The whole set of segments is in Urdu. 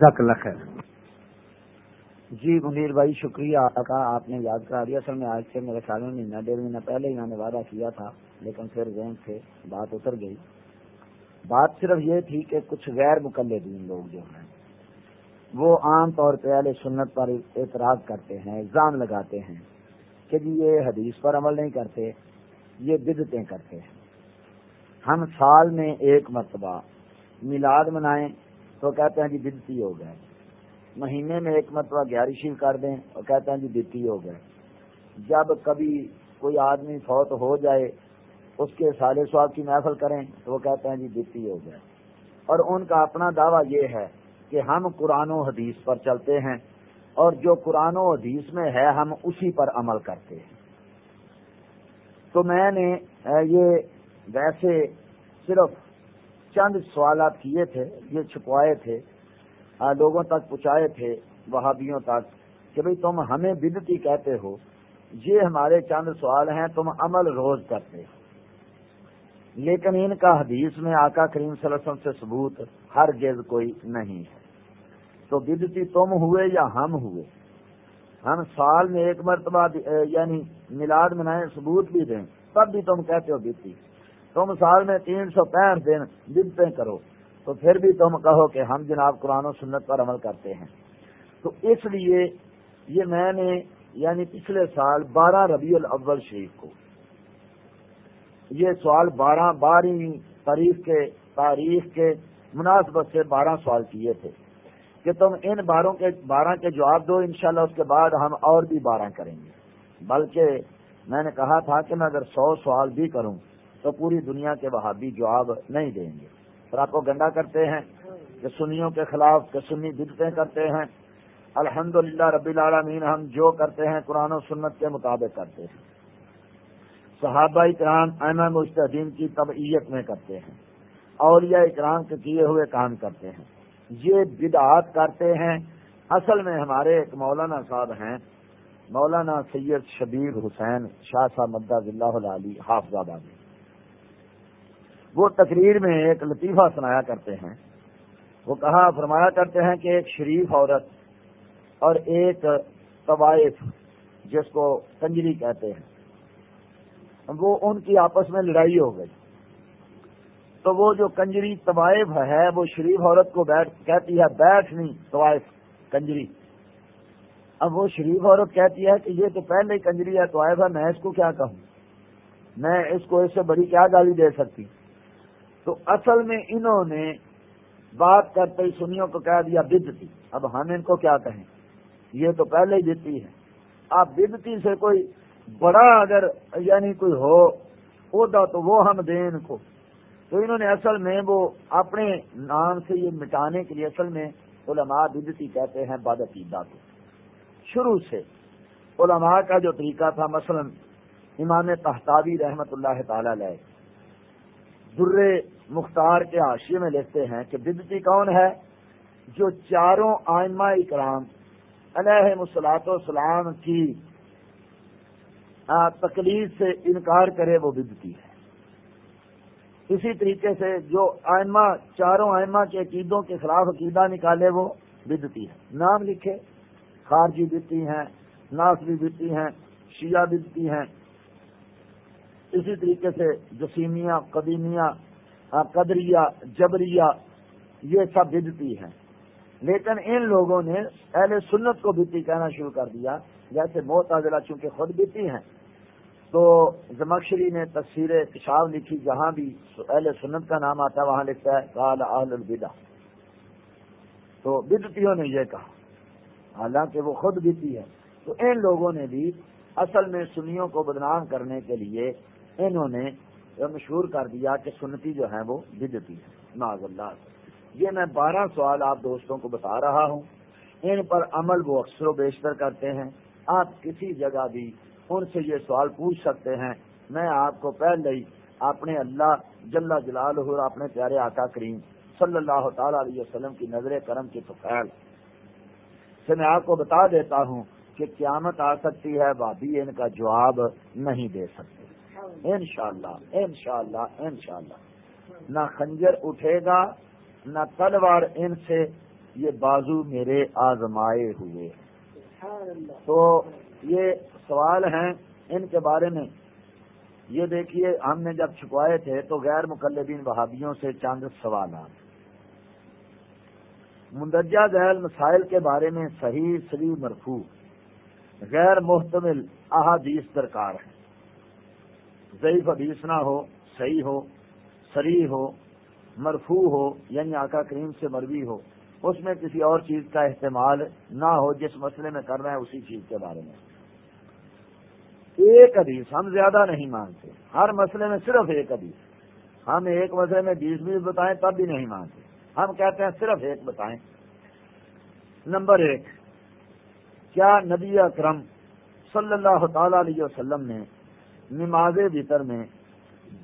جزاک اللہ خیر۔ جی منیر بھائی، شکریہ کا آپ نے یاد کرا دیا۔ اصل میں آج سے میرے خیال میں مہینہ ڈیڑھ مہینہ پہلے ہی میں نے وعدہ کیا تھا، لیکن پھر ذہن سے بات اتر گئی۔ بات صرف یہ تھی کہ کچھ غیر مقلدین لوگ جو ہیں، وہ عام طور پہ اہل سنت پر اعتراض کرتے ہیں، الزام لگاتے ہیں کہ جی یہ حدیث پر عمل نہیں کرتے، یہ بدتیں کرتے ہیں۔ ہم سال میں ایک مرتبہ میلاد منائیں تو کہتے ہیں جی بدتی ہو گئے۔ مہینے میں ایک مرتبہ گیارشی کر دیں اور کہتے ہیں جی بدتی ہو گئے۔ جب کبھی کوئی آدمی فوت ہو جائے، اس کے سال سواب کی محفل کریں تو وہ کہتے ہیں جی بدتی ہو گئے۔ اور ان کا اپنا دعویٰ یہ ہے کہ ہم قرآن و حدیث پر چلتے ہیں اور جو قرآن و حدیث میں ہے، ہم اسی پر عمل کرتے ہیں۔ تو میں نے، یہ ویسے صرف چند سوالات کیے تھے، یہ چھپوائے تھے لوگوں تک پہنچائے تھے، وہابیوں تک، کہ بھئی تم ہمیں بدتی کہتے ہو، یہ ہمارے چند سوال ہیں، تم عمل روز کرتے ہو۔ لیکن ان کا حدیث میں آقا کریم صلی اللہ علیہ وسلم سے ثبوت ہر گز کوئی نہیں ہے۔ تو بدتی تم ہوئے یا ہم ہوئے؟ ہم سال میں ایک مرتبہ یعنی میلاد منائے ثبوت بھی دیں، تب بھی تم کہتے ہو بدتی۔ تم سال میں تین سو پینٹ دن بدتیں کرو۔ تو پھر بھی تم کہو کہ ہم جناب قرآن و سنت پر عمل کرتے ہیں۔ تو اس لیے یہ میں نے یعنی پچھلے سال بارہ ربیع الاول شریف کو یہ سوال بارہ بارہویں تاریخ کے تاریخ کے مناسبت سے بارہ سوال کیے تھے کہ تم ان باروں کے بارہ کے جواب دو، انشاءاللہ اس کے بعد ہم اور بھی بارہ کریں گے۔ بلکہ میں نے کہا تھا کہ میں اگر سو سوال بھی کروں تو پوری دنیا کے وہابی جواب نہیں دیں گے۔ اور آپ کو گنڈا کرتے ہیں کہ سنیوں کے خلاف کہ سنی بدتیں کرتے ہیں۔ الحمد للہ ربی العالمین، ہم جو کرتے ہیں قرآن و سنت کے مطابق کرتے ہیں۔ صحابہ اکرام احمد مستدین کی طبعیت میں کرتے ہیں۔ اولیاء اکرام کے کیے ہوئے کام کرتے ہیں۔ یہ بدعات کرتے ہیں۔ اصل میں ہمارے ایک مولانا صاحب ہیں۔ مولانا سید شبیر حسین شاہ صاحب مدہ اللہ علی حافظ آبادی۔ وہ تقریر میں ایک لطیفہ سنایا کرتے ہیں۔ وہ کہا، فرمایا کرتے ہیں کہ ایک شریف عورت اور ایک طوائف، جس کو کنجری کہتے ہیں، وہ ان کی آپس میں لڑائی ہو گئی۔ تو وہ جو کنجری طوائف ہے، وہ شریف عورت کو بیٹھ، کہتی ہے، بیٹھ نہیں، طوائف، کنجری۔ اب وہ شریف عورت کہتی ہے کہ یہ تو پہلے ہی کنجری ہے، طوائف ہے، میں اس کو کیا کہوں؟ میں اس کو اس سے بڑی کیا گالی دے سکتی؟ تو اصل میں انہوں نے بات کرتے ہی سنیوں کو کہہ دیا بدتی۔ اب ہم ان کو کیا کہیں؟ یہ تو پہلے ہی دیتی ہے۔ اب بدتی سے کوئی بڑا اگر یعنی کوئی ہو، عہدہ تو وہ ہم دیں ان کو۔ تو انہوں نے اصل میں وہ اپنے نام سے یہ مٹانے کے لیے اصل میں علماء بدتی کہتے ہیں باد عقیدہ کو۔ شروع سے علماء کا جو طریقہ تھا، مثلا امام تحتابی رحمت اللہ تعالی علیہ در مختار کے حاشیے میں لکھتے ہیں کہ بدتی کون ہے جو چاروں آئمہ اکرام علیہ مسلاط وسلام کی تکلیف سے انکار کرے وہ بدتی ہے۔ اسی طریقے سے جو آئمہ، چاروں آئمہ کے عقیدوں کے خلاف عقیدہ نکالے وہ بدتی ہے نام لکھے، خارجی بدتی ہیں، ناصری بدتی ہیں، شیعہ بدتی ہیں۔ اسی طریقے سے جسیمیہ، قدیمیہ قدریہ، جبریہ، یہ سب بدتی ہیں۔ لیکن ان لوگوں نے اہل سنت کو بدتی کہنا شروع کر دیا۔ جیسے موت چونکہ خود بیتی ہیں۔ تو زمکشری نے تصویر کشاو لکھی، جہاں بھی اہل سنت کا نام آتا ہے، وہاں لکھتا ہے کال اہل البدا تو بدتیوں نے یہ کہا۔ حالانکہ وہ خود بیتی ہے تو ان لوگوں نے بھی اصل میں سنیوں کو بدنام کرنے کے لیے انہوں نے مشہور کر دیا کہ سنتی جو ہے وہ بدتی ہے معذ اللہ یہ میں بارہ سوال آپ دوستوں کو بتا رہا ہوں۔ ان پر عمل وہ اکثر و بیشتر کرتے ہیں۔ آپ کسی جگہ بھی ان سے یہ سوال پوچھ سکتے ہیں۔ میں آپ کو پہلے ہی اپنے اللہ جل جلال اور اپنے پیارے آقا کریم صلی اللہ تعالی علیہ وسلم کی نظر کرم کی فخیل سے میں آپ کو بتا دیتا ہوں کہ قیامت آ سکتی ہے بابی ان کا جواب نہیں دے سکتے۔ انشاءاللہ انشاءاللہ انشاءاللہ۔ نہ خنجر اٹھے گا نہ تلوار ان سے یہ بازو میرے آزمائے ہوئے۔ تو یہ سوال ہیں ان کے بارے میں۔ یہ دیکھیے ہم نے جب چھپوائے تھے تو غیر مقلدین وہابیوں سے چند سوالات۔ مندرجہ ذیل مسائل کے بارے میں صحیح سری مرفو غیر محتمل احادیث درکار ہے ضعیف حدیث نہ ہو، صحیح ہو سری ہو مرفو ہو یعنی آقا کریم سے مروی ہو، اس میں کسی اور چیز کا استعمال نہ ہو، جس مسئلے میں کر رہے ہیں اسی چیز کے بارے میں۔ ایک حدیث ہم زیادہ نہیں مانتے، ہر مسئلے میں صرف ایک حدیث۔ ہم ایک مسئلے میں بیس بیس بتائیں تب بھی نہیں مانتے۔ ہم کہتے ہیں صرف ایک بتائیں۔ نمبر ایک، کیا نبی اکرم صلی اللہ تعالی علیہ وسلم نے نماز بطر میں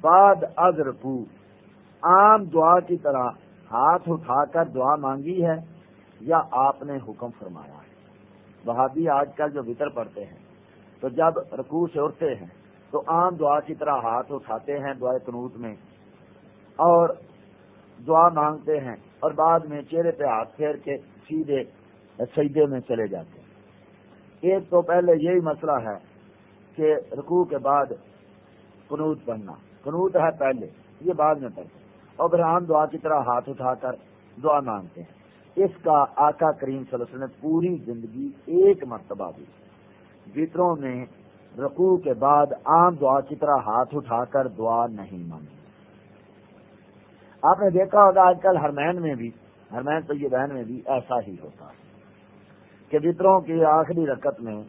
بعد از رکو عام دعا کی طرح ہاتھ اٹھا کر دعا مانگی ہے یا آپ نے حکم فرمایا ہے؟ وہابی آج کل جو بطر پڑھتے ہیں، تو جب رکوع سے اٹھتے ہیں، تو عام دعا کی طرح ہاتھ اٹھاتے ہیں دعائے قنوت میں اور دعا مانگتے ہیں اور بعد میں چہرے پہ ہاتھ پھیر کے سیدھے سجدے میں چلے جاتے ہیں۔ ایک تو پہلے یہی مسئلہ ہے کہ رکوع کے بعد قنوت پڑھنا۔ قنوت ہے پہلے، یہ بعد میں پڑھتے اور پھر عام دعا کی طرح ہاتھ اٹھا کر دعا مانگتے ہیں۔ اس کا آقا کریم صلی اللہ علیہ وسلم نے پوری زندگی ایک مرتبہ دی۔ وطروں میں رقو کے بعد عام دعا کی طرح ہاتھ اٹھا کر دعا نہیں مانگی آپ نے دیکھا ہوگا آج کل ہرمین میں بھی ہرمین تو یہ بہن میں بھی ایسا ہی ہوتا ہے کہ وطروں کی آخری رکت میں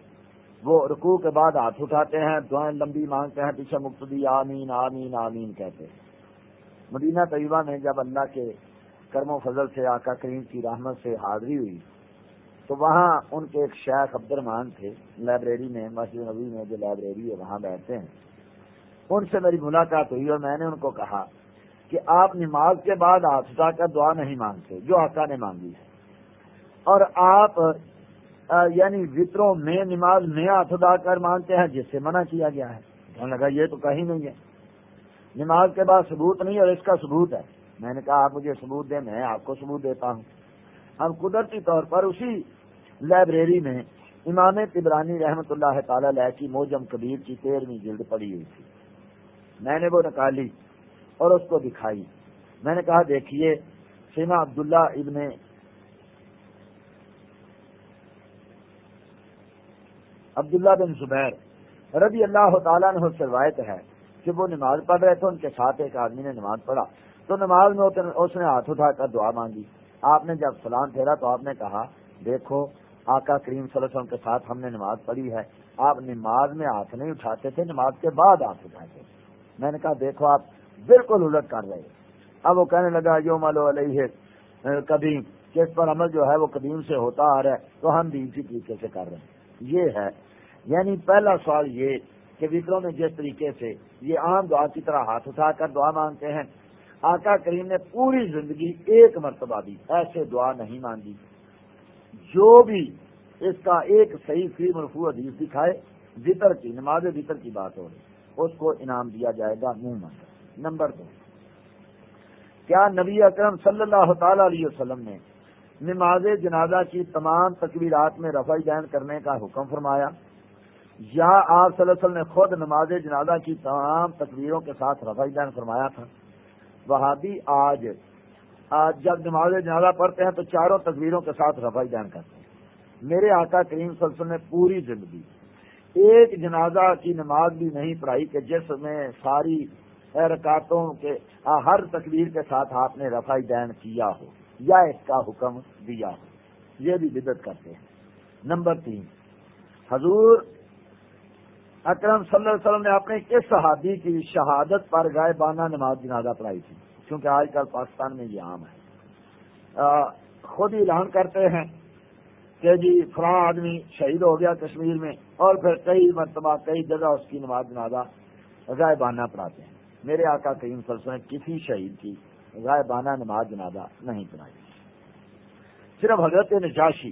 وہ رکوع کے بعد ہاتھ اٹھاتے ہیں، دعائیں لمبی مانگتے ہیں، پیچھے مقتدی آمین آمین آمین کہتے ہیں۔ مدینہ طیبہ میں جب اللہ کے کرم و فضل سے، آقا کریم کی رحمت سے حاضری ہوئی، تو وہاں ان کے ایک شیخ عبد الرحمان تھے، لائبریری میں، مسجد نبی میں جو لائبریری ہے، وہاں بیٹھتے ہیں۔ ان سے میری ملاقات ہوئی اور میں نے ان کو کہا کہ آپ نماز کے بعد اٹھا کر دعا نہیں مانگتے، جو آقا نے مانگی ہے۔ اور آپ یعنی وطروں میں نماز میں ہاتھ اٹھا کر مانگتے ہیں، جس سے منع کیا گیا ہے۔ کہنے لگا یہ تو کہیں نہیں ہے۔ نماز کے بعد ثبوت نہیں، اور اس کا ثبوت ہے۔ میں نے کہا، آپ مجھے ثبوت دیں، میں آپ کو ثبوت دیتا ہوں۔ ہم قدرتی طور پر اسی لائبریری میں امام تبرانی رحمت اللہ تعالی علیہ کی موجم کبیر کی تیرہویں جلد پڑی ہوئی تھی۔ میں نے وہ نکالی اور اس کو دکھائی۔ میں نے کہا، دیکھیے، سیما عبداللہ ابن عبداللہ بن زبیر رضی اللہ تعالیٰ نے سے روایت ہے کہ وہ نماز پڑھ رہے تھے، ان کے ساتھ ایک آدمی نے نماز پڑھا۔ تو نماز میں اس نے ہاتھ اٹھا کر دعا مانگی۔ آپ نے جب سلام پھیرا تو آپ نے کہا، دیکھو، آقا کریم صلی اللہ علیہ وسلم کے ساتھ ہم نے نماز پڑھی ہے۔ آپ نماز میں ہاتھ نہیں اٹھاتے تھے، نماز کے بعد ہاتھ اٹھاتے میں نے کہا، دیکھو، آپ بالکل الٹ کر رہے اب وہ کہنے لگا جو ملو علیہ قدیم۔ کہ اس پر عمل جو ہے وہ قدیم سے ہوتا آ رہا ہے، تو ہم بھی اسی طریقے سے کر رہے ہیں۔ یہ ہے یعنی پہلا سوال یہ کہ وکروں میں جس طریقے سے یہ عام دعا کی طرح ہاتھ اٹھا کر دعا مانگتے ہیں، آقا کریم نے پوری زندگی ایک مرتبہ دی ایسے دعا نہیں مانگی۔ جو بھی اس کا ایک صحیح فی مرفوع حدیث دکھائے ذکر کی، نماز ذکر کی بات ہو رہی اس کو انعام دیا جائے گا منہ منظر نمبر دو، کیا نبی اکرم صلی اللہ تعالی علیہ وسلم نے نماز جنازہ کی تمام تکبیرات میں رفع جین کرنے کا حکم فرمایا؟ یا آپ صلی اللہ علیہ وسلم نے خود نماز جنازہ کی تمام تکبیروں کے ساتھ رفع جین فرمایا تھا۔ وہابی آج آج جب نماز جنازہ پڑھتے ہیں تو چاروں تصویروں کے ساتھ رفع جان کرتے ہیں۔ میرے آقا کریم صلی اللہ علیہ وسلم نے پوری زندگی ایک جنازہ کی نماز بھی نہیں پڑھائی کہ جس میں ساری رکاتوں کے، ہر تقریر کے ساتھ آپ نے رفع دین کیا ہو یا اس کا حکم دیا ہو۔ یہ بھی بدت کرتے ہیں۔ نمبر تین، حضور اکرم صلی اللہ علیہ وسلم نے اپنے کس صحابی کی شہادت پر گائے بانا نماز جنازہ پڑھائی تھی کیونکہ آج کل پاکستان میں یہ عام ہے۔ خود ہی اعلان کرتے ہیں کہ جی فلاں آدمی شہید ہو گیا کشمیر میں اور پھر کئی مرتبہ کئی جگہ اس کی نماز جنازہ گائے بانا پڑھاتے ہیں۔ میرے آقا کریم صلی اللہ علیہ وسلم کسی شہید کی گائے بانا نماز جنازہ نہیں پڑھائی۔ صرف حضرت نجاشی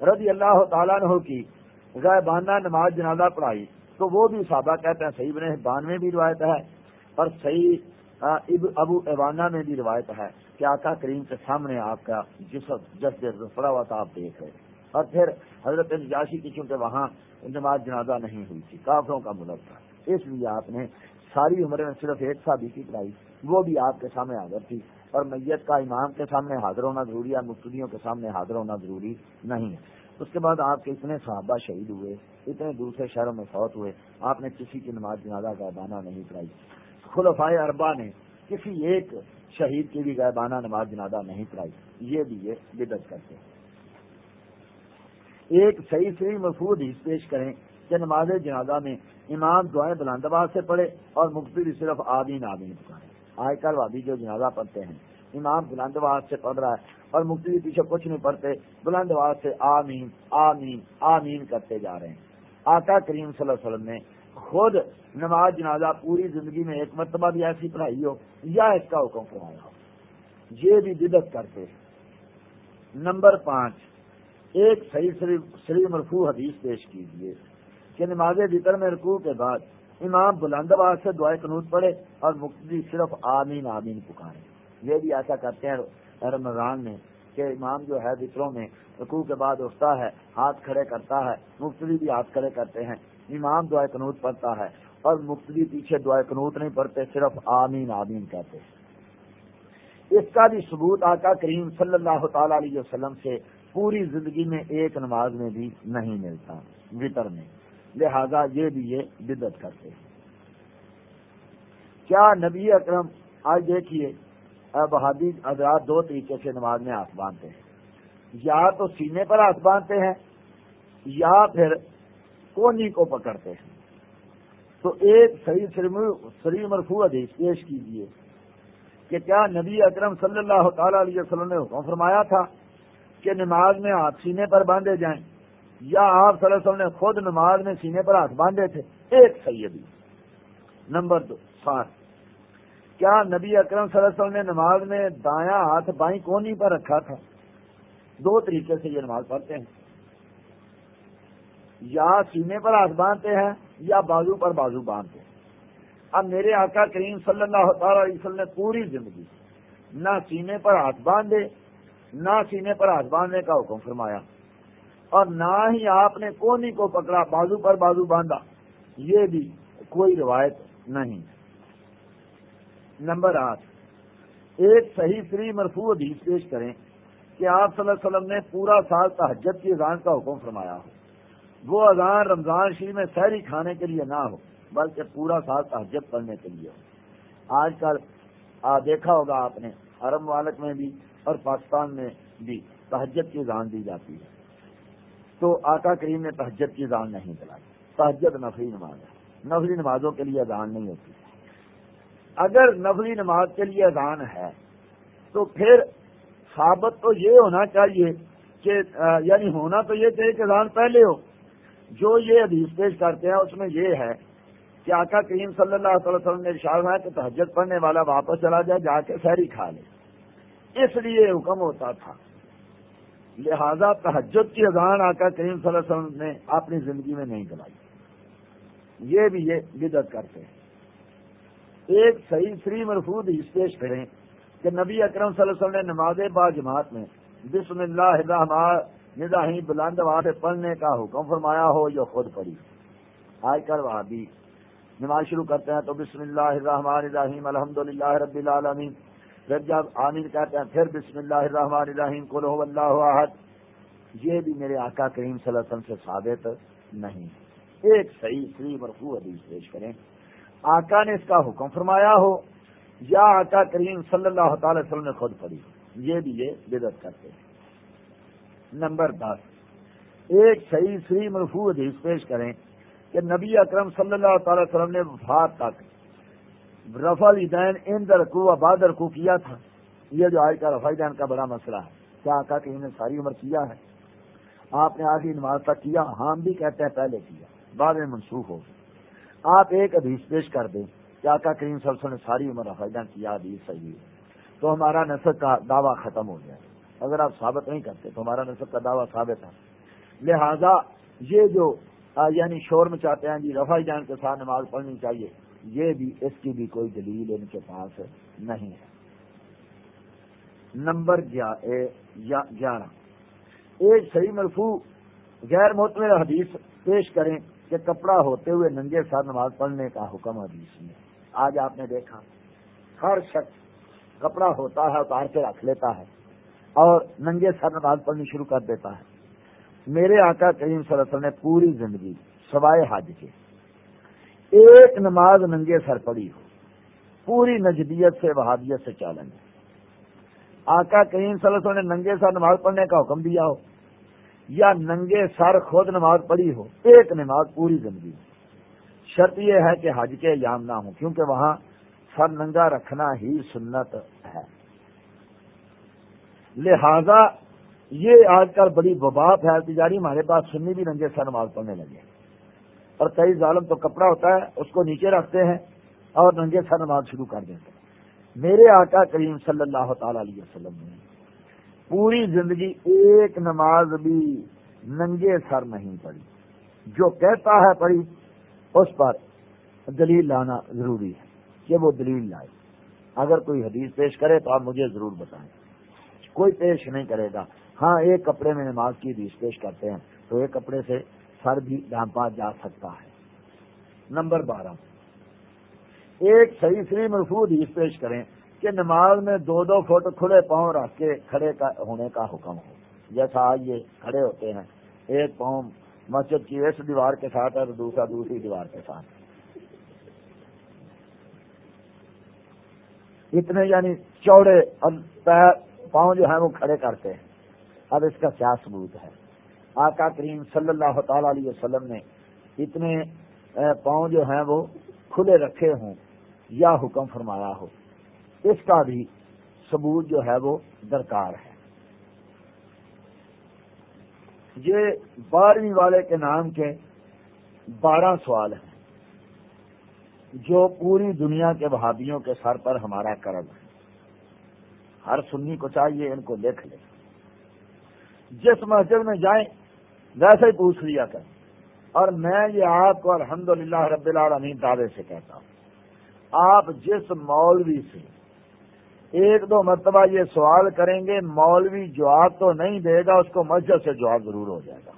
رضی اللہ تعالیٰ نے کی گائے بانا نماز جنازہ پڑھائی تو وہ بھی صحابہ کہتے ہیں صحیح بان میں بھی روایت ہے اور صحیح ابو ایوانہ میں بھی روایت ہے کہ آقا کریم کے سامنے آپ کا جسم جس پڑا ہوا تھا، آپ دیکھ رہے اور پھر حضرت نجاشی کی چونکہ وہاں نماز جنازہ نہیں ہوئی تھی، کافروں کا ملک تھا۔ اس لیے آپ نے ساری عمر میں صرف ایک سا کی کرائی، وہ بھی آپ کے سامنے حاضر تھی۔ اور میت کا امام کے سامنے حاضر ہونا ضروری ہے مقتدیوں کے سامنے حاضر ہونا ضروری نہیں ہے۔ اس کے بعد آپ کے اتنے صحابہ شہید ہوئے۔ اتنے دوسرے شہروں میں فوت ہوئے۔ آپ نے کسی کی نماز جنازہ غائبانہ نہیں کرائی۔ خلفائے اربا نے کسی ایک شہید کی بھی غائبانہ نماز جنازہ نہیں کرائی۔ یہ بھی یہ بدت کرتے ہیں۔ ایک صحیح صحیح محفوظ حص پیش کریں کہ نماز جنازہ میں امام دعائیں بلند آباد سے پڑھے اور مقتدی صرف آدین آدین پکارے۔ آئے کل وادی جو جنازہ پڑھتے ہیں، امام بلند آباد سے پڑھ رہا ہے اور مقتدی پیچھے کچھ نہیں پڑھتے، بلند آباد سے آمین آمین آمین کرتے جا رہے ہیں۔ آقا کریم صلی اللہ علیہ وسلم نے خود نماز جنازہ پوری زندگی میں ایک مرتبہ بھی ایسی پڑھائی ہو یا اس کا حکم فرمایا ہو۔ یہ بھی بدت کرتے نمبر پانچ، ایک صحیح سری مرفوع حدیث پیش کیجیے کہ نماز ذکر میں رکوع کے بعد امام بلند آباد سے دعائیں قنوط پڑے اور مقتدی صرف آمین آمین پکارے۔ یہ بھی ایسا کرتے ہیں۔ رمضان میں کہ امام جو ہے ذکروں میں رکوع کے بعد اٹھتا ہے، ہاتھ کھڑے کرتا ہے مختلف بھی ہاتھ کھڑے کرتے ہیں۔ امام دعائیں قنوط پڑھتا ہے اور مختلف پیچھے دعائیں قنوط نہیں پڑھتے، صرف آمین آمین کہتے ہیں۔ اس کا بھی ثبوت آقا کریم صلی اللہ تعالی علیہ وسلم سے پوری زندگی میں ایک نماز میں بھی نہیں ملتا، وطر میں۔ لہذا یہ بھی یہ بدت کرتے ہیں۔ کیا نبی اکرم آج دیکھیے اب بہادی حضرات دو طریقے سے نماز میں ہاتھ باندھتے ہیں۔ یا تو سینے پر ہاتھ باندھتے ہیں، یا پھر کونی کو پکڑتے ہیں۔ تو ایک صحیح سری مرفوع حدیث پیش کیجیے کہ کیا نبی اکرم صلی اللہ تعالی علیہ وسلم نے حکم فرمایا تھا کہ نماز میں ہاتھ سینے پر باندھے جائیں، یا آپ صلی اللہ علیہ وسلم نے خود نماز میں سینے پر ہاتھ باندھے تھے؟ ایک سیدی نمبر دو سات کیا نبی اکرم صلی اللہ علیہ وسلم نے نماز میں دایاں ہاتھ بائیں کونی پر رکھا تھا؟ دو طریقے سے یہ نماز پڑھتے ہیں۔ یا سینے پر ہاتھ باندھتے ہیں یا بازو پر بازو باندھتے ہیں۔ اب میرے آقا کریم صلی اللہ تعالی علیہ وسلم نے پوری زندگی نہ سینے پر ہاتھ باندھے، نہ سینے پر ہاتھ باندھنے کا حکم فرمایا۔ اور نہ ہی آپ نے کونی کو پکڑا، بازو پر بازو باندھا۔ یہ بھی کوئی روایت نہیں۔ نمبر آٹھ۔ ایک صحیح فری مرفوع حدیث پیش کریں کہ آپ صلی اللہ علیہ وسلم نے پورا سال تحجت کی اذان کا حکم فرمایا ہو۔ وہ اذان رمضان شریف میں سحری کھانے کے لیے نہ ہو، بلکہ پورا سال تحجت پڑھنے کے لیے ہو۔ آج کل دیکھا ہوگا آپ نے، حرم والک میں بھی اور پاکستان میں بھی تہجد کی جان دی جاتی ہے۔ تو آقا کریم نے تہجد کی جان نہیں دلائی۔ تہجد نفری نماز ہے۔ نفری نمازوں کے لیے اذان نہیں ہوتی۔ اگر نفری نماز کے لیے اذان ہے، تو پھر ثابت تو یہ ہونا چاہیے کہ یعنی ہونا تو یہ چاہیے کہ اذان پہلے ہو۔ جو یہ حدیث پیش کرتے ہیں، اس میں یہ ہے کہ آقا کریم صلی اللہ علیہ وسلم نے ارشاد ہے کہ تہجد پڑھنے والا واپس چلا جائے، جا کے سہری کھا لے۔ اس لیے حکم ہوتا تھا۔ لہذا تحجد کی اذان آقا کریم صلی اللہ علیہ وسلم نے اپنی زندگی میں نہیں چلائی یہ بھی یہ بدت کرتے ہیں۔ ایک صحیح سری مرفوظ اس پیش کریں کہ نبی اکرم صلی اللہ علیہ وسلم نے نماز با جماعت میں بسم اللہ الرحمن بلند سے پڑھنے کا حکم فرمایا ہو یا خود پڑھی۔ آج کل وہاں بھی نماز شروع کرتے ہیں تو بسم اللہ الرحمن الرحیم الحمد للہ رب العالمین۔ پھر جب عامر کہتے ہیں، پھر بسم اللہ الرحمن الرحیم کو اللہ احد۔ یہ بھی میرے آقا کریم صلی اللہ علیہ وسلم سے ثابت نہیں۔ ایک صحیح صحیح مرفوع حدیث پیش کریں۔ آقا نے اس کا حکم فرمایا ہو۔ یا آقا کریم صلی اللہ تعالی وسلم نے خود پڑھی۔ یہ بھی یہ بدت کرتے ہیں۔ نمبر دس۔ ایک صحیح صحیح مرفوع حدیث پیش کریں کہ نبی اکرم صلی اللہ تعالی وسلم نے وفات تک رفا دین ان درکو و بعد رکو کیا تھا۔ یہ جو آج کا رفا دین کا بڑا مسئلہ ہے۔ کیا آقا کہ انہیں ساری عمر کیا ہے؟ آپ نے آخری نماز تک کیا؟ ہاں، ہم بھی کہتے ہیں پہلے کیا۔ بعد میں منسوخ ہو آپ ایک حدیث پیش کر دیں کہ آقا کریم صلی اللہ علیہ وسلم نے ساری عمر رفا کیا حدیث صحیح ہے تو ہمارا نصب کا دعویٰ ختم ہو جائے اگر آپ ثابت نہیں کرتے تو ہمارا نصب کا دعویٰ ثابت ہے۔ لہذا یہ جو یعنی شور میں چاہتے ہیں جی رفا جان کے ساتھ نماز پڑھنی چاہیے، یہ بھی، اس کی بھی کوئی دلیل ان کے پاس نہیں ہے۔ نمبر گیارہ۔ ایک صحیح مرفو غیر مطمئن حدیث پیش کریں۔ کہ کپڑا ہوتے ہوئے ننگے سر نماز پڑھنے کا حکم حدیث میں آج آپ نے دیکھا ہر شخص کپڑا ہوتا ہے اتار کے رکھ لیتا ہے اور ننگے سر نماز پڑھنی شروع کر دیتا ہے۔ میرے آقا کریم صلی اللہ علیہ وسلم نے پوری زندگی سوائے حج کے ایک نماز ننگے سر پڑی ہو۔ پوری نجدیت سے، وہابیت سے چالن آقا کریم صلی اللہ علیہ وسلم نے ننگے سر نماز پڑھنے کا حکم دیا ہو۔ یا ننگے سر خود نماز پڑھی ہو، ایک نماز پوری زندگی۔ شرط یہ ہے کہ حج کے ایام نہ ہوں، کیونکہ وہاں سر ننگا رکھنا ہی سنت ہے۔ لہذا یہ آج کل بڑی وبا پھیلتی جا رہی، ہمارے پاس سنی بھی ننگے سر نماز پڑھنے لگے۔ اور کئی ظالم تو کپڑا ہوتا ہے، اس کو نیچے رکھتے ہیں اور ننگے سر نماز شروع کر دیتے ہیں۔ میرے آقا کریم صلی اللہ تعالی علیہ وسلم نے پوری زندگی ایک نماز بھی ننگے سر نہیں پڑی جو کہتا ہے پڑھی، اس پر دلیل لانا ضروری ہے کہ وہ دلیل لائے۔ اگر کوئی حدیث پیش کرے تو آپ مجھے ضرور بتائیں۔ کوئی پیش نہیں کرے گا۔ ہاں ایک کپڑے میں نماز کی حدیث پیش کرتے ہیں تو ایک کپڑے سے سر بھی ڈھانپا جا سکتا ہے۔ نمبر بارہ۔ ایک صحیح سری محفوظ حدیث پیش کریں۔ کہ نماز میں دو دو فٹ کھلے پاؤں رکھ کے کھڑے ہونے کا حکم ہو۔ جیسا آج یہ کھڑے ہوتے ہیں، ایک پاؤں مسجد کی اس دیوار کے ساتھ اور دوسرا دوسری دیوار کے ساتھ۔ اتنے یعنی چوڑے اور پاؤں جو ہیں وہ کھڑے کرتے ہیں۔ اب اس کا کیا ثبوت ہے؟ آقا کریم صلی اللہ تعالی علیہ وسلم نے اتنے پاؤں جو ہیں وہ کھلے رکھے ہوں یا حکم فرمایا ہو۔ اس کا بھی ثبوت جو ہے وہ درکار ہے۔ یہ بارہویں والے کے نام کے بارہ سوال ہیں جو پوری دنیا کے بہادیوں کے سر پر ہمارا کرم ہے۔ ہر سنی کو چاہیے ان کو لکھ لیں جس مسجد میں جائیں ویسے ہی پوچھ لیا کر اور میں یہ آپ کو الحمد للہ رب العالمین دعوے سے کہتا ہوں۔ آپ جس مولوی سے ایک دو مرتبہ یہ سوال کریں گے، مولوی جواب تو نہیں دے گا، اس کو مسجد سے جواب ضرور ہو جائے گا۔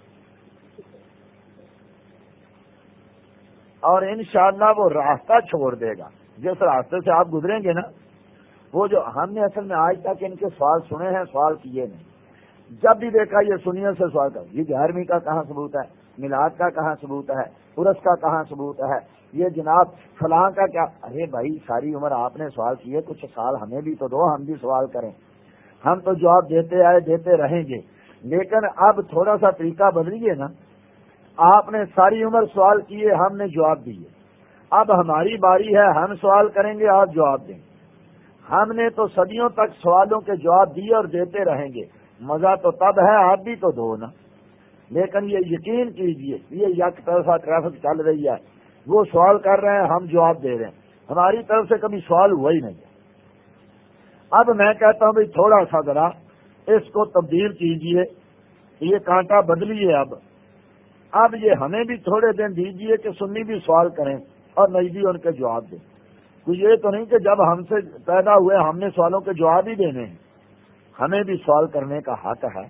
اور انشاءاللہ وہ راستہ چھوڑ دے گا۔ جس راستے سے آپ گزریں گے نا، وہ جو ہم نے اصل میں آج تک ان کے سوال سنے ہیں، سوال کیے نہیں۔ جب بھی دیکھا یہ سنیے سے سوال کر، یہ گیارہویں کا کہاں ثبوت ہے؟ میلاد کا کہاں ثبوت ہے؟ پورس کا کہاں ثبوت ہے؟ یہ جناب فلاں کا کیا؟ ارے بھائی، ساری عمر آپ نے سوال کیے، کچھ سال ہمیں بھی تو دو، ہم بھی سوال کریں۔ ہم تو جواب دیتے آئے دیتے رہیں گے۔ لیکن اب تھوڑا سا طریقہ بدلیے نا۔ آپ نے ساری عمر سوال کیے، ہم نے جواب دیے۔ اب ہماری باری ہے، ہم سوال کریں گے، آپ جواب دیں۔ ہم نے تو صدیوں تک سوالوں کے جواب دیے اور دیتے رہیں گے۔ مزہ تو تب ہے، آپ بھی تو دو نا۔ لیکن یہ یقین کیجیے، یہ یک طرفہ ٹریفک چل رہی ہے۔ وہ سوال کر رہے ہیں، ہم جواب دے رہے ہیں۔ ہماری طرف سے کبھی سوال ہوا ہی نہیں۔ اب میں کہتا ہوں بھائی، تھوڑا سا ذرا اس کو تبدیل کیجیے۔ یہ کانٹا بدلیے اب۔ اب یہ ہمیں بھی تھوڑے دن دیجیے کہ سنی بھی سوال کریں اور نہیں بھی ان کے جواب دیں۔ تو یہ تو نہیں کہ جب ہم سے پیدا ہوئے، ہم نے سوالوں کے جواب ہی دینے ہیں۔ ہمیں بھی سوال کرنے کا حق ہے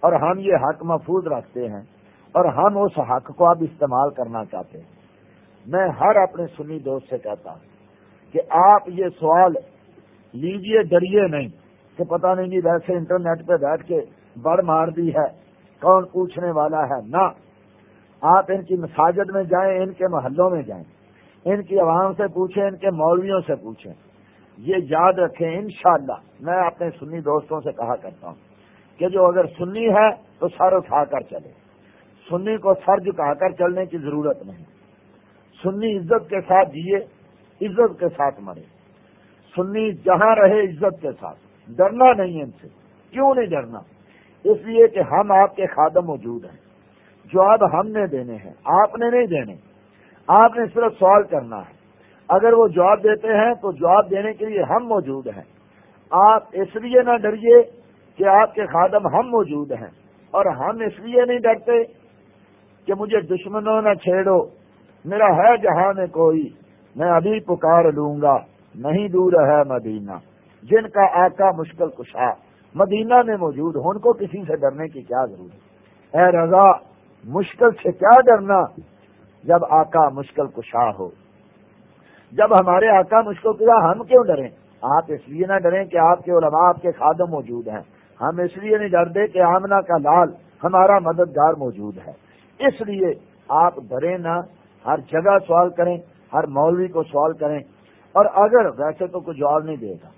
اور ہم یہ حق محفوظ رکھتے ہیں اور ہم اس حق کو اب استعمال کرنا چاہتے ہیں۔ میں ہر اپنے سنی دوست سے کہتا ہوں کہ آپ یہ سوال لیجیے، ڈریے نہیں کہ پتہ نہیں جی ویسے انٹرنیٹ پہ بیٹھ کے بڑ مار دی ہے، کون پوچھنے والا ہے؟ نہ۔ آپ ان کی مساجد میں جائیں، ان کے محلوں میں جائیں، ان کی عوام سے پوچھیں، ان کے مولویوں سے پوچھیں۔ یہ یاد رکھیں، انشاءاللہ میں اپنے سنی دوستوں سے کہا کرتا ہوں کہ جو اگر سنی ہے تو سر اٹھا کر چلے۔ سنی کو سر جھکا کر چلنے کی ضرورت نہیں۔ سنی عزت کے ساتھ جیے، عزت کے ساتھ مرے۔ سنی جہاں رہے، عزت کے ساتھ۔ ڈرنا نہیں ان سے۔ کیوں نہیں ڈرنا؟ اس لیے کہ ہم آپ کے خادم موجود ہیں۔ جواب ہم نے دینے ہیں، آپ نے نہیں دینے۔ آپ نے صرف سوال کرنا ہے۔ اگر وہ جواب دیتے ہیں تو جواب دینے کے لیے ہم موجود ہیں۔ آپ اس لیے نہ ڈریے کہ آپ کے خادم ہم موجود ہیں۔ اور ہم اس لیے نہیں ڈرتے کہ مجھے دشمنوں نہ چھیڑو۔ میرا ہے جہاں میں کوئی، میں ابھی پکار لوں گا، نہیں دور ہے مدینہ۔ جن کا آقا مشکل کشا، مدینہ میں موجود ہو ان کو کسی سے ڈرنے کی کیا ضرورت؟ اے رضا، مشکل سے کیا ڈرنا جب آقا مشکل کشا ہو؟ جب ہمارے آقا مشکل کشا، ہم کیوں ڈریں؟ آپ اس لیے نہ ڈریں کہ آپ کے علماء، آپ کے خادم موجود ہیں۔ ہم اس لیے نہیں ڈرتے کہ آمنا کا لال ہمارا مددگار موجود ہے۔ اس لیے آپ ڈریں نہ ہر جگہ سوال کریں، ہر مولوی کو سوال کریں۔ اور اگر ویسے تو کوئی جواب نہیں دے گا۔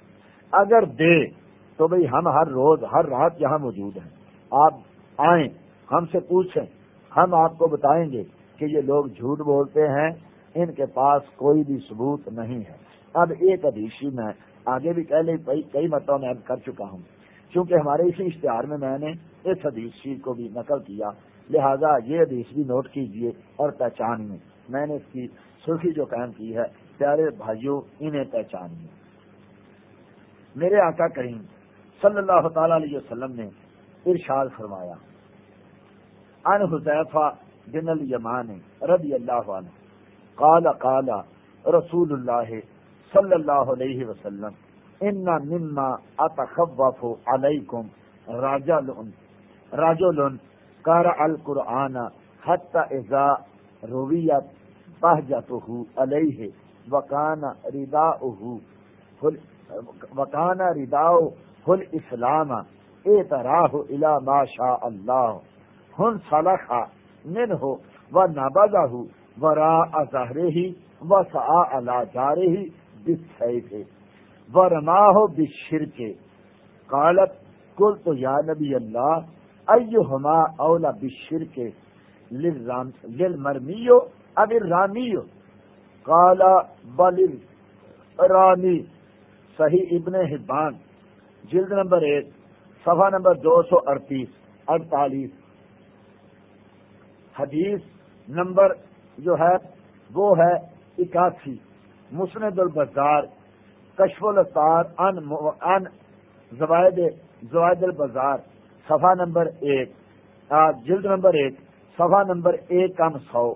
اگر دے تو بھئی ہم ہر روز، ہر رات یہاں موجود ہیں۔ آپ آئیں، ہم سے پوچھیں، ہم آپ کو بتائیں گے کہ یہ لوگ جھوٹ بولتے ہیں، ان کے پاس کوئی بھی ثبوت نہیں ہے۔ اب ایک ادیشی میں آگے بھی پہلے کئی مرتبہ میں کر چکا ہوں۔ کیونکہ ہمارے اسی اشتہار میں میں نے اس حدیث کو بھی نقل کیا، لہذا یہ حدیث بھی نوٹ کیجیے اور پہچان میں میں نے اس کی سرخی جو قائم کی ہے، پیارے بھائیوں، انہیں پہچانیے۔ میرے آقا کریم صلی اللہ تعالی علیہ وسلم نے ارشاد فرمایا ان حذیفہ بن الیمان رضی اللہ عنہ، قال قال رسول اللہ صلی اللہ علیہ وسلم، ان مما اتخوف علیکم راجل راجل قرأ القرآن حتى اذا رویت بہجته علیہ وکان رداؤه وکان رداؤ فل اسلام، اے تراہ الا ما شاء اللہ، ہن صلخا من ہو و نبذہ و را و سعا علا جارے ہی بسیف و بشرک قالت کل تو یا نبی اللہ، ایہما اولا بشرک للمرمیو، اب الرامیو قالا بل رانی صحیح ابن حبان۔ جلد نمبر ایک، صفحہ نمبر دو سو اڑتیس، اڑتالیس۔ حدیث نمبر جو ہے، وہ ہے اکاسی۔ مسند البزار، کشف الطار ان ان زوائد زوائد البزار۔ صفحہ نمبر ایک۔ جلد نمبر ایک صفحہ نمبر ایک کم سو،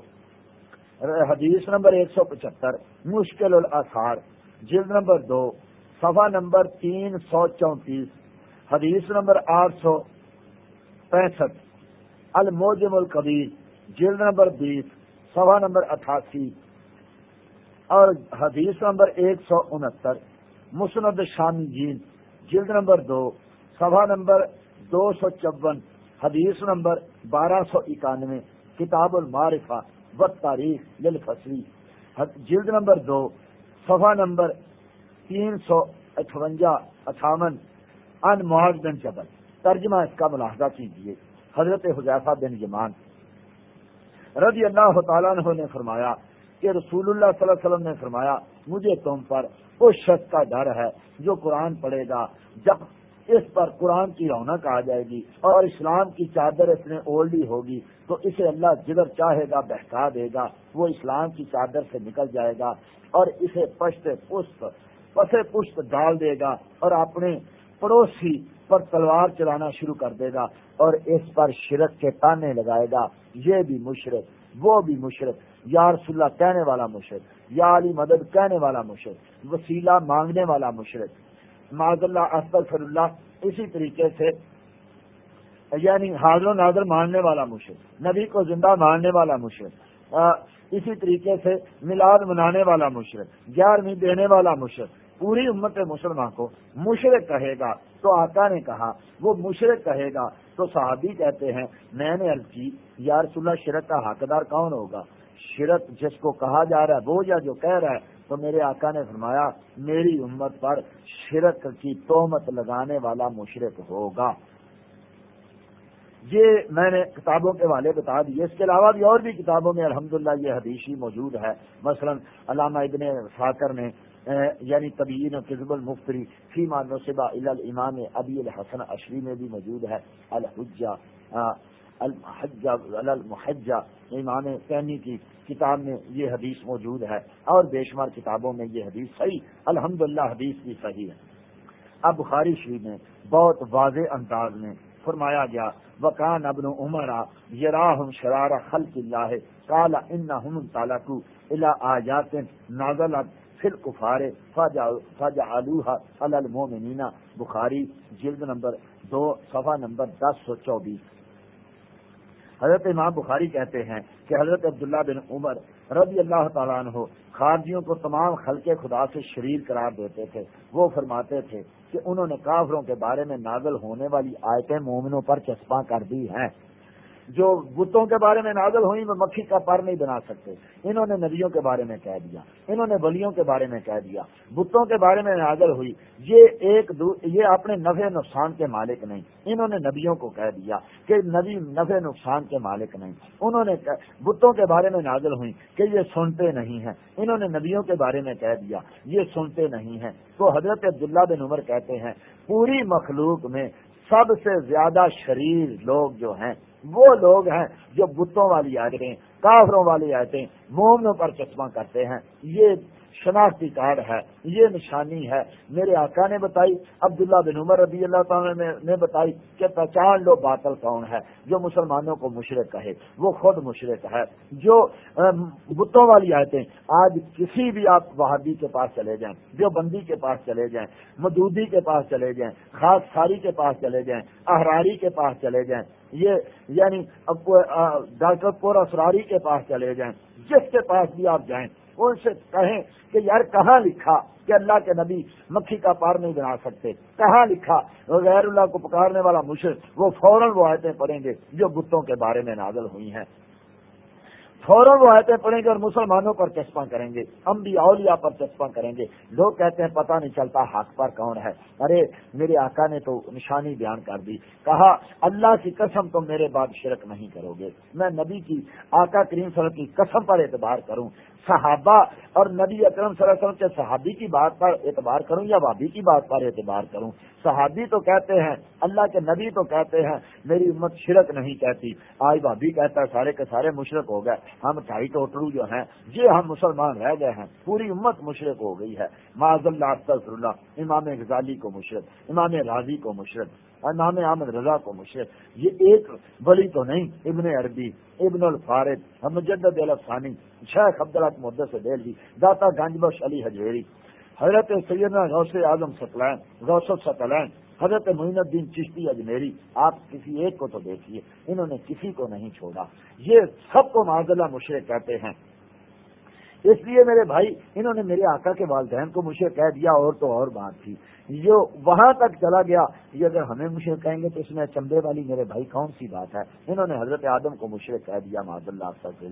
حدیث نمبر ایک سو پچہتر، مشکل الاثار، جلد نمبر دو، صفحہ نمبر تین سو چونتیس، حدیث نمبر آٹھ سو پینسٹھ، الموجم القبیر جلد نمبر بیس، صفحہ نمبر اٹھاسی، اور حدیث نمبر ایک سو انہتر، مسند شامی جین جلد نمبر دو، صفحہ نمبر دو سو چون، حدیث نمبر بارہ سو اکانوے، کتاب المعرفہ و تاریخ للفصلی۔ جلد نمبر دو، صفحہ نمبر تین سو اٹھونجا، اٹھاون۔ ان معاذ بن جبل۔ ترجمہ اس کا ملاحظہ کیجیے حضرت حضیفہ بن یمان رضی اللہ تعالیٰ عنہ نے فرمایا کہ رسول اللہ صلی اللہ علیہ وسلم نے فرمایا، مجھے تم پر اس شخص کا ڈر ہے جو قرآن پڑھے گا جب اس پر قرآن کی رونق آ جائے گی اور اسلام کی چادر اس نے اولڈی ہوگی تو اسے اللہ جدھر چاہے گا بہکا دے گا، وہ اسلام کی چادر سے نکل جائے گا اور اسے پشت پشت، پسے پشت ڈال دے گا اور اپنے پڑوسی پر تلوار چلانا شروع کر دے گا اور اس پر شرک کے تانے لگائے گا۔ یہ بھی مشرق وہ بھی مشرق یا رسول اللہ کہنے والا مشرق یا علی مدد کہنے والا مشرق وسیلہ مانگنے والا مشرق معذ اللہ اسفر اللہ، اسی طریقے سے یعنی حاضر و ناظر ماننے والا مشرق نبی کو زندہ ماننے والا مشرق اسی طریقے سے میلاد منانے والا مشرق گیارہویں دینے والا مشرق پوری امت مسلمان کو مشرق کہے گا۔ تو آقا نے کہا، وہ مشرق کہے گا۔ تو صحابی کہتے ہیں، میں نے عرض کی، یا رسول اللہ، شرک کا حقدار کون ہوگا؟ شرک جس کو کہا جا رہا ہے، وہ یا جو کہہ رہا ہے تو میرے آقا نے فرمایا، میری امت پر شرک کی تومت لگانے والا مشرق ہوگا۔ یہ میں نے کتابوں کے والے بتا دیے۔ اس کے علاوہ بھی اور بھی کتابوں میں الحمدللہ یہ حدیثی موجود ہے۔ مثلا علامہ ابن فاکر نے یعنی طبیعین و قزب المفتری فیما نصبہ الامام ابی الحسن اشری میں بھی موجود ہے۔ الحجہ الحجہ المحجہ، امام سینی کی کتاب میں یہ حدیث موجود ہے اور بے شمار کتابوں میں یہ حدیث صحیح الحمد حدیث بھی صحیح ہے۔ اب بخاری شریف میں بہت واضح انداز میں فرمایا گیا وکان ابن عمرا یراہم شرار خلق اللہ کالا ان تعالیٰ الا آیات نازلت فل کفار فاجا آلوہ المومنینا بخاری جلد نمبر دو، صفحہ نمبر دس سو چوبیس۔ حضرت امام بخاری کہتے ہیں کہ حضرت عبداللہ بن عمر رضی اللہ تعالیٰ عنہ خارجیوں کو تمام خلق خدا سے شریر قرار دیتے تھے۔ وہ فرماتے تھے کہ انہوں نے کافروں کے بارے میں نازل ہونے والی آیتیں مومنوں پر چسپاں کر دی ہیں۔ جو بتوں کے بارے میں نازل ہوئی وہ مکھی کا پر نہیں بنا سکتے۔ انہوں نے نبیوں کے بارے میں کہہ دیا۔ انہوں نے بلیوں کے بارے میں کہہ دیا۔ بتوں کے بارے میں نازل ہوئی۔ یہ ایک دو، یہ اپنے نفع نقصان کے مالک نہیں۔ انہوں نے نبیوں کو کہہ دیا کہ نبی، نفع نقصان کے مالک نہیں۔ انہوں نے بتوں کے بارے میں نازل ہوئی کہ یہ سنتے نہیں ہیں۔ انہوں نے نبیوں کے بارے میں کہہ دیا، یہ سنتے نہیں ہیں۔ تو حضرت عبداللہ بن عمر کہتے ہیں، پوری مخلوق میں سب سے زیادہ شریر لوگ جو ہیں وہ لوگ ہیں جو بتوں والی آیتیں، کافروں والی آیتیں، مومنوں پر چشمہ کرتے ہیں۔ یہ شناختی کارڈ ہے، یہ نشانی ہے۔ میرے آقا نے بتائی، عبداللہ بن عمر رضی اللہ تعالیٰ نے بتائی کہ پہچان لو باطل کون ہے، جو مسلمانوں کو مشرق کہے۔ وہ خود مشرق ہے۔ جو بتوں والی آیتیں، آج کسی بھی آپ وہابی کے پاس چلے جائیں جو بندی کے پاس چلے جائیں، مدودی کے پاس چلے جائیں، خاص ساری کے پاس چلے جائیں، احراری کے پاس چلے جائیں، یہ یعنی ڈاکٹر پور اسراری کے پاس چلے جائیں، جس کے پاس بھی آپ جائیں ان سے کہیں کہ یار کہاں لکھا کہ اللہ کے نبی مکھی کا پار نہیں بنا سکتے؟ کہاں لکھا؟ غیر اللہ کو پکارنے والا مشرق وہ فوراً وہ آیتیں پڑھیں گے جو بتوں کے بارے میں نازل ہوئی ہیں۔ فوراً وہ آیتیں پڑھیں گے اور مسلمانوں پر چسپاں کریں گے ہم بھی اولیاء پر چسپاں کریں گے۔ لوگ کہتے ہیں پتہ نہیں چلتا حق پر کون ہے۔ ارے، میرے آقا نے تو نشانی بیان کر دی۔ کہا، اللہ کی قسم تم میرے بعد شرک نہیں کرو گے۔ میں نبی کی آقا کریم صلی اللہ کی قسم پر اعتبار کروں۔ صحابہ اور نبی اکرم صلی اللہ علیہ وسلم کے صحابی کی بات پر اعتبار کروں یا بابی کی بات پر اعتبار کروں صحابی تو کہتے ہیں، اللہ کے نبی تو کہتے ہیں، میری امت شرک نہیں کہتی۔ آج بھابھی کہتا ہے، سارے کے سارے مشرق ہو گئے۔ ہم ڈھائی ٹوٹرو جو ہیں، یہ ہم مسلمان رہ گئے ہیں۔ پوری امت مشرق ہو گئی ہے۔ معذ اللہ اللہ۔ امام غزالی کو مشرق امام راضی کو مشرق امام احمد رضا کو مشرق یہ ایک بلی تو نہیں، ابن عربی، ابن الفارد مجدد الفانی شیخ عبداللہ محدث دہلی داتا گنج بخش علی حجویری حضرت سیدنا غوث اعظم ستلین، غوث ستلین، حضرت معین الدین چشتی اجمیری، آپ کسی ایک کو تو دیکھیے، انہوں نے کسی کو نہیں چھوڑا۔ یہ سب کو معذلہ مشرق کہتے ہیں۔ اس لیے میرے بھائی، انہوں نے میرے آقا کے والدین کو مجھے کہہ دیا اور تو اور بات تھی۔ جو وہاں تک چلا گیا۔ یہ اگر ہمیں مشرق کہیں گے تو اس میں چمبے والی میرے بھائی کون سی بات ہے؟ انہوں نے حضرت آدم کو مشرق کہہ دیا معذ اللہ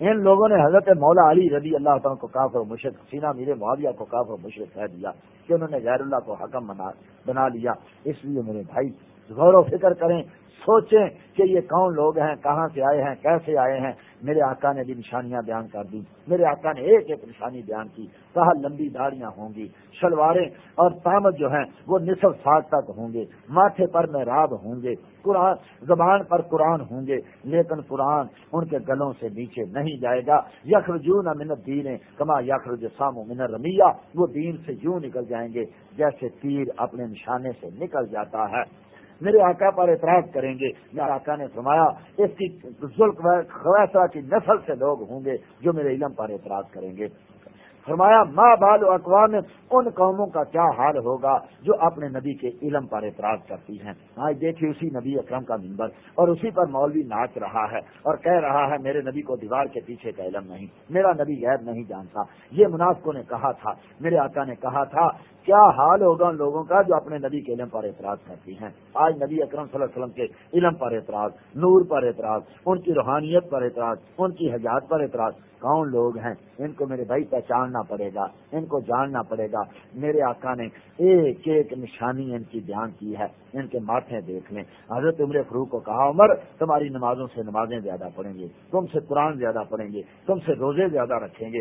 ان لوگوں نے حضرت مولا علی رضی اللہ تعالیٰ کو کافر مشرق سینا میرے معاویہ کو کافر مشرق کہہ دیا کہ انہوں نے غیر اللہ کو حکم بنا لیا۔ اس لیے میرے بھائی، غور و فکر کریں، سوچیں کہ یہ کون لوگ ہیں، کہاں سے آئے ہیں، کیسے آئے ہیں۔ میرے آقا نے بھی نشانیاں بیان کر دی میرے آقا نے ایک ایک نشانی بیان کی۔ کہا لمبی داڑیاں ہوں گی، شلواریں اور تامت جو ہیں وہ نصف ساٹھ تک ہوں گے۔ ماتھے پر میں راب ہوں گے، قرآن، زبان پر قرآن ہوں گے، لیکن قرآن ان کے گلوں سے نیچے نہیں جائے گا۔ یخرجون من منت دین کما یخرج سامو من رمیہ وہ دین سے یوں نکل جائیں گے جیسے تیر اپنے نشانے سے نکل جاتا ہے۔ میرے آقا پر اعتراض کریں گے۔ میرے آقا نے فرمایا، اس کی خویسرا کی نسل سے لوگ ہوں گے جو میرے علم پر اعتراض کریں گے۔ فرمایا ماں بال و اقوام، ان قوموں کا کیا حال ہوگا جو اپنے نبی کے علم پر اعتراض کرتی ہیں؟ آج دیکھیے اسی نبی اکرم کا ممبر اور اسی پر مولوی ناچ رہا ہے، اور کہہ رہا ہے، میرے نبی کو دیوار کے پیچھے کا علم نہیں، میرا نبی غیر نہیں جانتا۔ یہ منافقوں نے کہا تھا، میرے آقا نے کہا تھا، کیا حال ہوگا ان لوگوں کا جو اپنے نبی کے علم پر اعتراض کرتی ہیں؟ آج نبی اکرم صلی اللہ علیہ وسلم کے علم پر اعتراض، نور پر اعتراض، ان کی روحانیت پر اعتراض، ان کی حجات پر اعتراض کون لوگ ہیں؟ ان کو میرے بھائی پہچاننا پڑے گا، ان کو جاننا پڑے گا۔ میرے آقا نے ایک ایک نشانی ان کی بیان کی ہے، ان کے ماتھے دیکھ لیں۔ حضرت عمر فروخ کو کہا، عمر، تمہاری نمازوں سے نمازیں زیادہ پڑھیں گے، تم سے قرآن زیادہ پڑھیں گے، تم سے روزے زیادہ رکھیں گے۔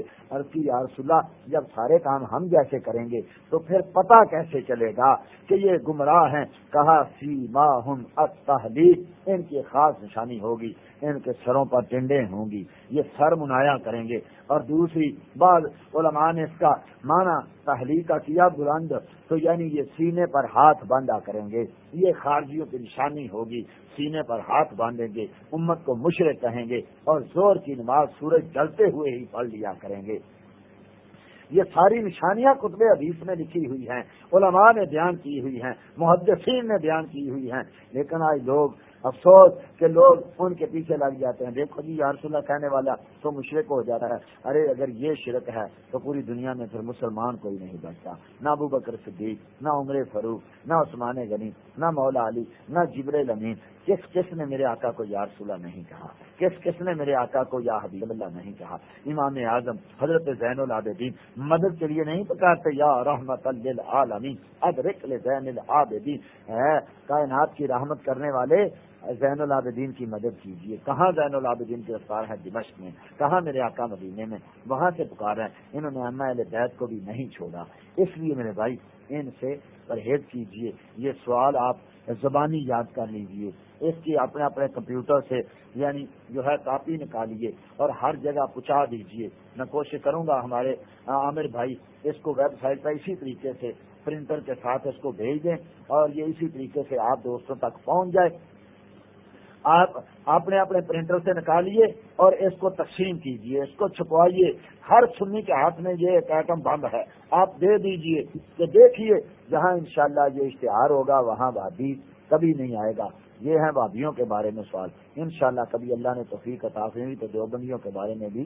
کی اللہ، جب سارے کام ہم جیسے کریں گے تو پھر پتا کیسے چلے گا کہ یہ گمراہ ہیں؟ کہا سی ماہم تحلیق ان کی خاص نشانی ہوگی، ان کے سروں پر ٹنڈے ہوں گی۔ یہ سر منایا کریں گے۔ اور دوسری بعض علماء نے اس کا مانا تحلیل کا کیا بلند، تو یعنی یہ سینے پر ہاتھ باندھا کریں گے۔ یہ خارجیوں کی نشانی ہوگی، سینے پر ہاتھ باندھیں گے، امت کو مشرق کہیں گے اور زور کی نماز سورج جلتے ہوئے ہی پڑھ لیا کریں گے۔ یہ ساری نشانیاں قطب حدیث میں لکھی ہوئی ہیں، علماء نے بیان کی ہوئی ہیں، محدثین نے بیان کی ہوئی ہیں، لیکن آج لوگ افسوس کہ لوگ ان کے پیچھے لگ جاتے ہیں۔ دیکھو جی یارس اللہ کہنے والا تو مشرق ہو جاتا ہے۔ ارے، اگر یہ شرک ہے تو پوری دنیا میں پھر مسلمان کوئی نہیں بچتا۔ نہ ابو بکر صدیق، نہ عمر فروخ نہ عثمان غنی، نہ مولا علی، نہ جبر لمین کس کس نے میرے آقا کو یا رسول اللہ نہیں کہا؟ کس کس نے میرے آقا کو یا حبیب اللہ نہیں کہا؟ امام اعظم، حضرت زین العابدین مدد کے لیے نہیں پکارتے، یا رحمت للعالمین، ادرک زین العابدین۔ کائنات کی رحمت کرنے والے زین العابدین کی مدد کیجیے کہاں زین العابدین گرفتار ہے؟ دمشق میں۔ کہاں میرے آقا مدینے میں؟ وہاں سے پکارا ہے۔ انہوں نے اما بیت کو بھی نہیں چھوڑا۔ اس لیے میرے بھائی، ان سے پرہیز کیجیے یہ سوال آپ زبانی یاد کر لیجیے اس کی اپنے اپنے کمپیوٹر سے یعنی جو ہے، کاپی نکالیے اور ہر جگہ پہنچا دیجیے میں کوشش کروں گا ہمارے عامر بھائی اس کو ویب سائٹ پر اسی طریقے سے پرنٹر کے ساتھ اس کو بھیج دیں اور یہ اسی طریقے سے آپ دوستوں تک پہنچ جائے۔ آپ اپنے اپنے پرنٹر سے نکالیے اور اس کو تقسیم کیجیے، اس کو چھپوائیے۔ ہر سنی کے ہاتھ میں یہ ایک ایٹم بند ہے۔ آپ دے دیجیے کہ دیکھیے، جہاں انشاءاللہ یہ اشتہار ہوگا، وہاں وادی کبھی نہیں آئے گا۔ یہ ہے وادیوں کے بارے میں سوال۔ انشاءاللہ کبھی اللہ نے توفیق ہوئی تو دیوبندیوں کے بارے میں بھی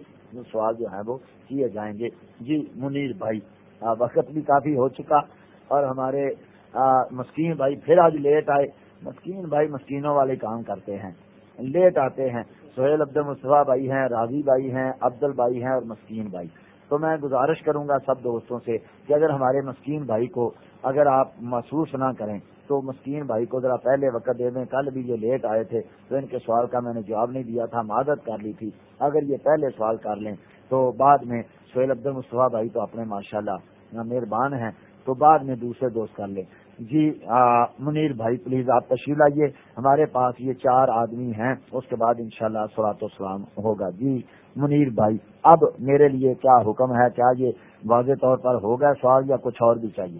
سوال جو ہے وہ کیے جائیں گے۔ جی منیر بھائی وقت بھی کافی ہو چکا اور ہمارے مسکین بھائی پھر آج لیٹ آئے۔ مسکین بھائی مسکینوں والے کام کرتے ہیں، لیٹ آتے ہیں۔ سہیل عبد المصطفیٰ بھائی ہیں راضی بھائی ہیں، عبدل بھائی ہیں اور مسکین بھائی۔ تو میں گزارش کروں گا سب دوستوں سے کہ اگر ہمارے مسکین بھائی کو اگر آپ محسوس نہ کریں، تو مسکین بھائی کو ذرا پہلے وقت دے دیں۔ کل بھی یہ لیٹ آئے تھے، تو ان کے سوال کا میں نے جواب نہیں دیا تھا مادت کر لی تھی۔ اگر یہ پہلے سوال کر لیں، تو بعد میں سہیل عبد المصطفیٰ بھائی تو اپنے ماشاء اللہ مہربان ہیں، تو بعد میں دوسرے دوست کر لیں۔ جی منیر بھائی، پلیز آپ تشریف لائیے۔ ہمارے پاس یہ چار آدمی ہیں، اس کے بعد انشاءاللہ شاء اللہ سلام ہوگا۔ جی منیر بھائی، اب میرے لیے کیا حکم ہے؟ کیا یہ واضح طور پر ہوگا سوال یا کچھ اور بھی چاہیے؟